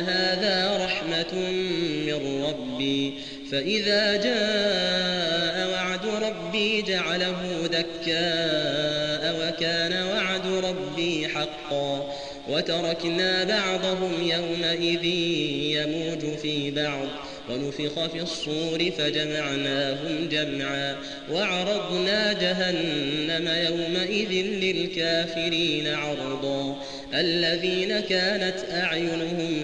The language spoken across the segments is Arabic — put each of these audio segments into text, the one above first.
هذا رحمة من ربي. فإذا جاء وعد ربي جعله دكاء وكان وعد ربي حقا. وتركنا بعضهم يومئذ يموج في بعض. ونفخ في الصور فجمعناهم جمعا. وعرضنا جهنم يومئذ للكافرين عرضا. الذين كانت أعينهم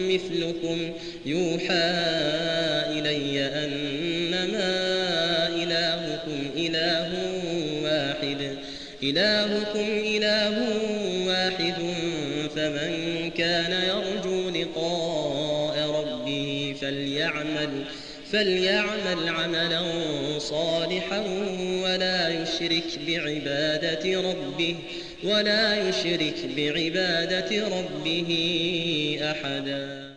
مثلكم يوحى إلي أنما إلهكم إله واحد. إلهكم إله واحد فمن كان يرجو لقاء ربه فليعمل. فليعمل عملا صالحا ولا يشرك بعبادة ربه ولا يشرك بعبادة ربه أحداً.